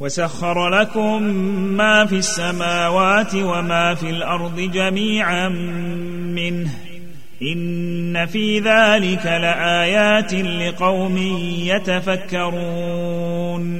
وسخر لكم ما في السماوات وما في الأرض جميعا منه. إن في ذلك لآيات لقوم يتفكرون.